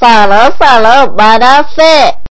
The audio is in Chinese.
算了算了，不浪费